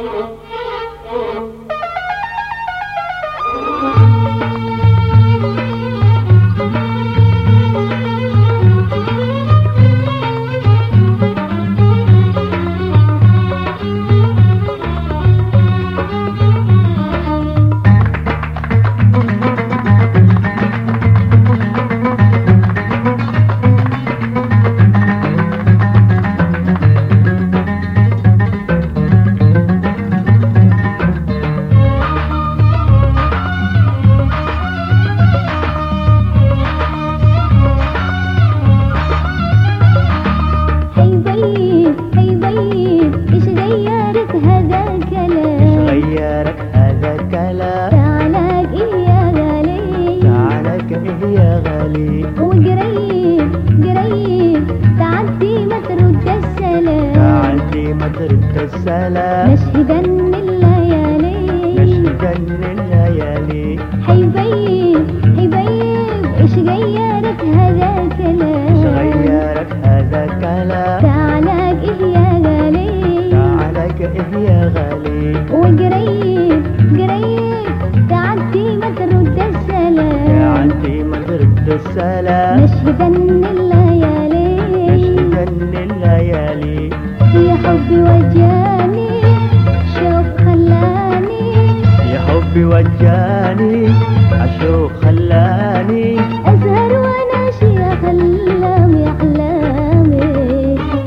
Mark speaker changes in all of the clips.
Speaker 1: حيبين
Speaker 2: ترد السلام.
Speaker 1: نشهدا الليالي نشهدا
Speaker 2: الليالي
Speaker 1: حيبين حيبين إيش غيرك هذا الكلام؟ إيش غيرك
Speaker 2: هذا الكلام؟
Speaker 1: تعالك إيه يا غالي؟
Speaker 2: تعالك إيه يا غالي؟
Speaker 1: وقريب قريب تعدي ما ترد السلام.
Speaker 2: تعدي ما ترد السلام.
Speaker 1: نشهدا الليالي نشهدا
Speaker 2: الليالي
Speaker 1: يا حبي وجاني شوق خلاني.
Speaker 2: يا حبي وجاني عشوق خلاني.
Speaker 1: أزهر وأناشي أحلامي أحلامي.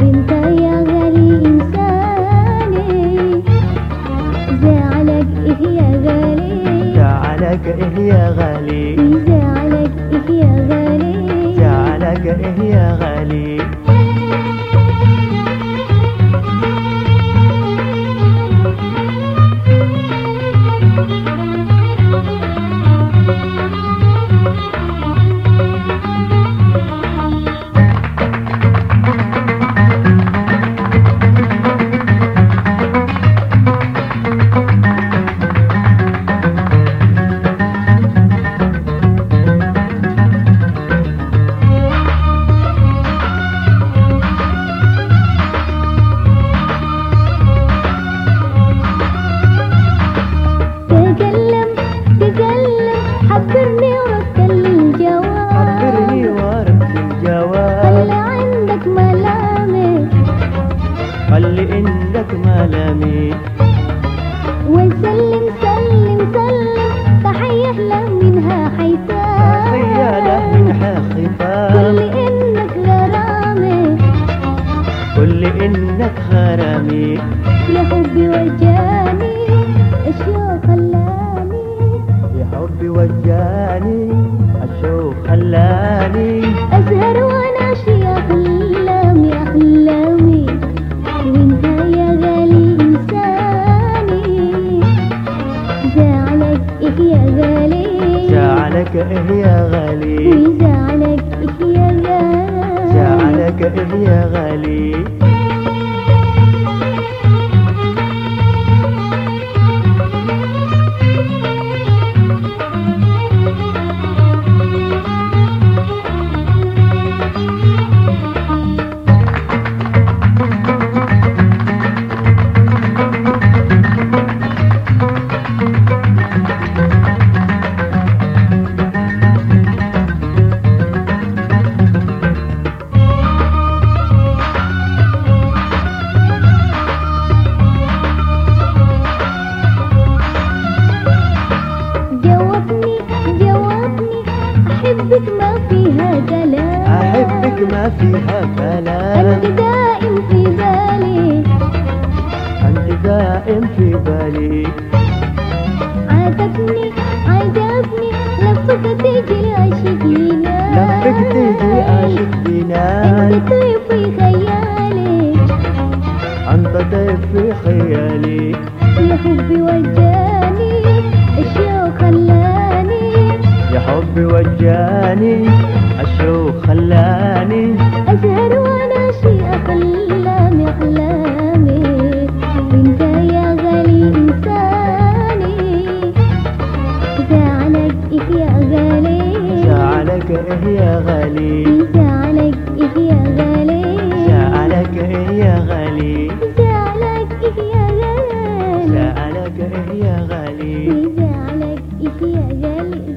Speaker 1: أنت يا غالي إنساني. زعلك إيه يا غالي
Speaker 2: تعالك إيه يا غالي؟
Speaker 1: زعلك إيه يا غالي تعالك
Speaker 2: إيه يا غالي؟ كل إنك غرامي.
Speaker 1: يا حبي وجاني اشياء خلاني.
Speaker 2: يا حبي وجاني الشوق خلاني.
Speaker 1: أزهر وأنا اشياء احلامي احلامي وانت يا غالي إنساني. زعلك إيه يا غالي؟ زعلك
Speaker 2: إيه يا غالي؟ إيه يا غالي.
Speaker 1: أحبك ما فيها كلام أحبك
Speaker 2: ما فيها كلام
Speaker 1: دائم في بالي.
Speaker 2: أنت دائم في بالي.
Speaker 1: عاتبني عجبني لفك تيجي العاشقين لفك تيجي عاشق
Speaker 2: بنان
Speaker 1: طيب في خيالي.
Speaker 2: أنت طيب في خيالي.
Speaker 1: يا حبي
Speaker 2: حبي وجاني الشوق خلاني.
Speaker 1: أزهر وأنا شيء أحلام أحلامي أنت يا غالي إنساني. زعلك إيه يا غالي؟ زعلك
Speaker 2: إيه يا غالي؟
Speaker 1: زعلك إيه يا غالي؟ زعلك
Speaker 2: إيه يا غالي؟
Speaker 1: زعلك إيه يا غالي؟
Speaker 2: زعلك إيه يا غالي؟
Speaker 1: زعلك إيه يا غالي؟